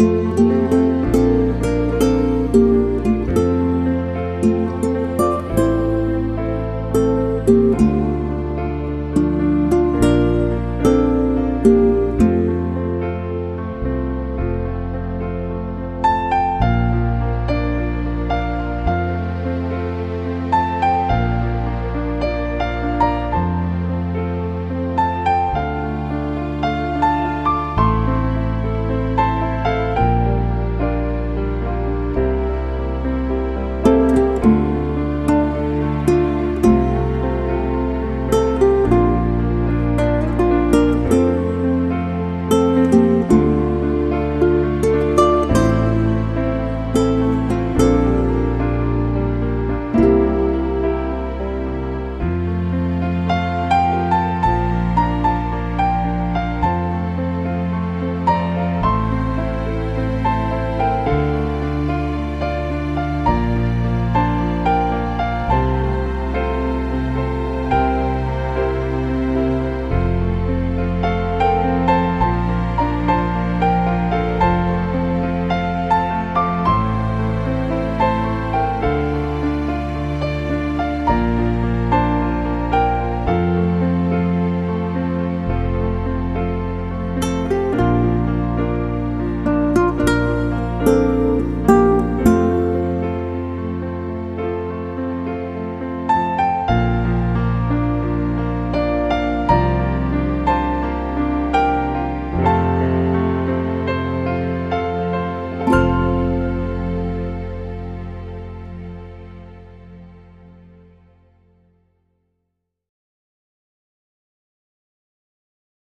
you.